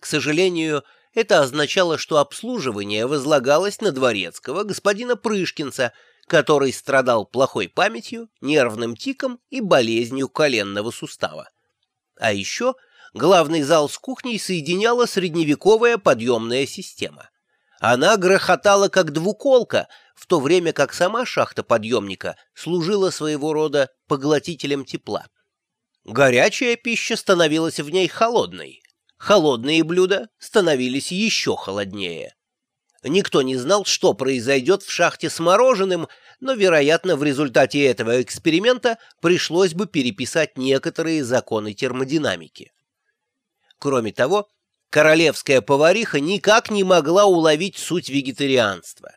К сожалению, это означало, что обслуживание возлагалось на дворецкого господина Прышкинца, который страдал плохой памятью, нервным тиком и болезнью коленного сустава. А еще главный зал с кухней соединяла средневековая подъемная система. Она грохотала как двуколка, в то время как сама шахта подъемника служила своего рода поглотителем тепла. Горячая пища становилась в ней холодной, холодные блюда становились еще холоднее. Никто не знал, что произойдет в шахте с мороженым, но, вероятно, в результате этого эксперимента пришлось бы переписать некоторые законы термодинамики. Кроме того, королевская повариха никак не могла уловить суть вегетарианства.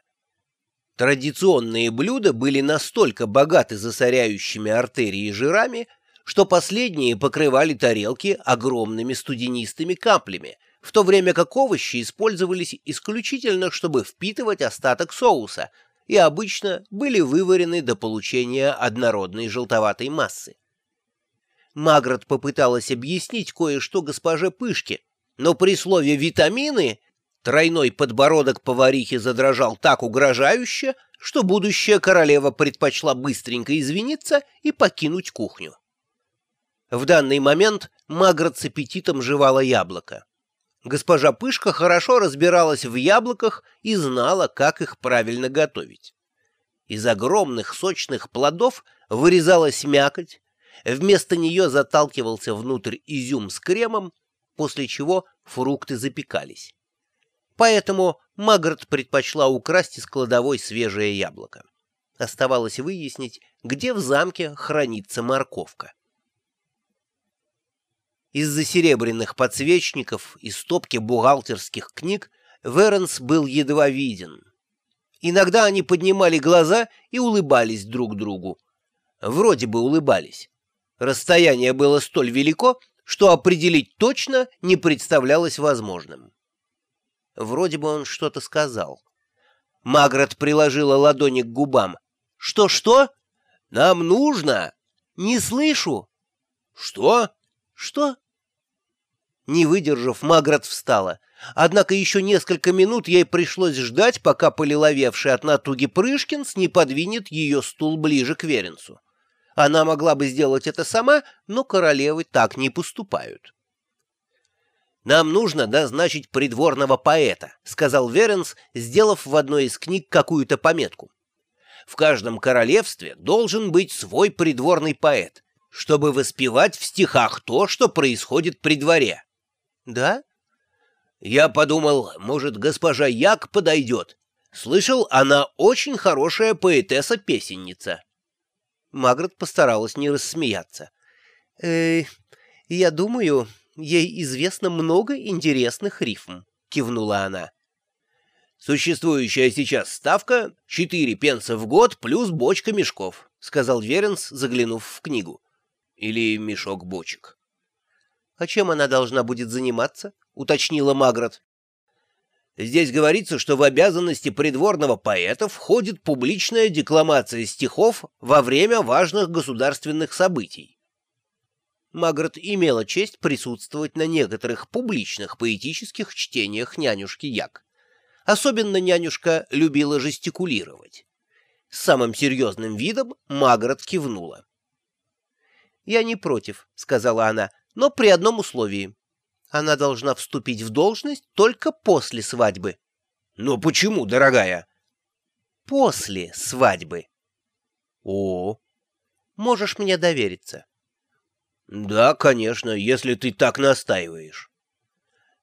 Традиционные блюда были настолько богаты засоряющими артерии жирами, что последние покрывали тарелки огромными студенистыми каплями, в то время как овощи использовались исключительно, чтобы впитывать остаток соуса, и обычно были выварены до получения однородной желтоватой массы. Магрот попыталась объяснить кое-что госпоже Пышке, но при слове «витамины» тройной подбородок поварихи задрожал так угрожающе, что будущая королева предпочла быстренько извиниться и покинуть кухню. В данный момент Магрот с аппетитом жевала яблоко. Госпожа Пышка хорошо разбиралась в яблоках и знала, как их правильно готовить. Из огромных сочных плодов вырезалась мякоть, вместо нее заталкивался внутрь изюм с кремом, после чего фрукты запекались. Поэтому Магрот предпочла украсть из кладовой свежее яблоко. Оставалось выяснить, где в замке хранится морковка. Из-за серебряных подсвечников и стопки бухгалтерских книг Веренс был едва виден. Иногда они поднимали глаза и улыбались друг другу. Вроде бы улыбались. Расстояние было столь велико, что определить точно не представлялось возможным. Вроде бы он что-то сказал. Магрот приложила ладони к губам. «Что-что? Нам нужно!» «Не слышу!» «Что?» «Что?» Не выдержав, Маград встала. Однако еще несколько минут ей пришлось ждать, пока полиловевший от натуги Прышкинс не подвинет ее стул ближе к Веренцу. Она могла бы сделать это сама, но королевы так не поступают. «Нам нужно назначить придворного поэта», — сказал Веренс, сделав в одной из книг какую-то пометку. «В каждом королевстве должен быть свой придворный поэт, чтобы воспевать в стихах то, что происходит при дворе». «Да?» «Я подумал, может, госпожа Як подойдет. Слышал, она очень хорошая поэтесса-песенница». Магрот постаралась не рассмеяться. «Э, я думаю, ей известно много интересных рифм», — кивнула она. «Существующая сейчас ставка — четыре пенса в год плюс бочка мешков», — сказал Веренс, заглянув в книгу. «Или мешок бочек». «А чем она должна будет заниматься?» — уточнила Магрот. Здесь говорится, что в обязанности придворного поэта входит публичная декламация стихов во время важных государственных событий. Магрот имела честь присутствовать на некоторых публичных поэтических чтениях нянюшки Як. Особенно нянюшка любила жестикулировать. С самым серьезным видом Магрот кивнула. «Я не против», — сказала она, — «но при одном условии. Она должна вступить в должность только после свадьбы. Но почему, дорогая? После свадьбы. О, можешь мне довериться. Да, конечно, если ты так настаиваешь.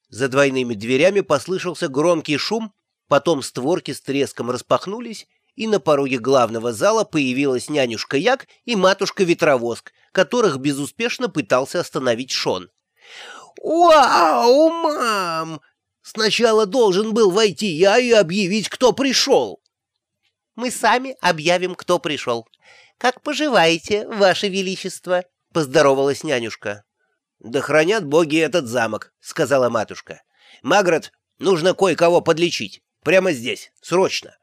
За двойными дверями послышался громкий шум, потом створки с треском распахнулись, и на пороге главного зала появилась нянюшка Як и матушка-ветровоск, которых безуспешно пытался остановить Шон. «Вау, мам! Сначала должен был войти я и объявить, кто пришел». «Мы сами объявим, кто пришел. Как поживаете, ваше величество?» — поздоровалась нянюшка. «Да хранят боги этот замок», — сказала матушка. «Магрот, нужно кое-кого подлечить. Прямо здесь, срочно».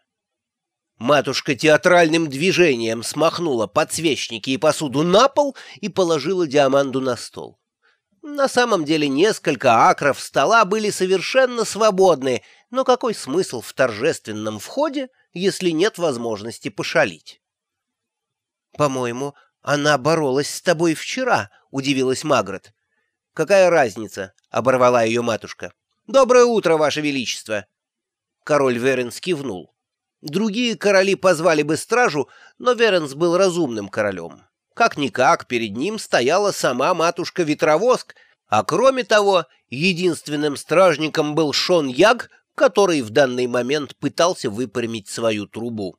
Матушка театральным движением смахнула подсвечники и посуду на пол и положила Диаманду на стол. На самом деле несколько акров стола были совершенно свободны, но какой смысл в торжественном входе, если нет возможности пошалить? «По-моему, она боролась с тобой вчера», — удивилась Магрот. «Какая разница?» — оборвала ее матушка. «Доброе утро, Ваше Величество!» Король Веренс кивнул. Другие короли позвали бы стражу, но Веренс был разумным королем. Как-никак перед ним стояла сама матушка-ветровоск, а кроме того, единственным стражником был Шон Яг, который в данный момент пытался выпрямить свою трубу.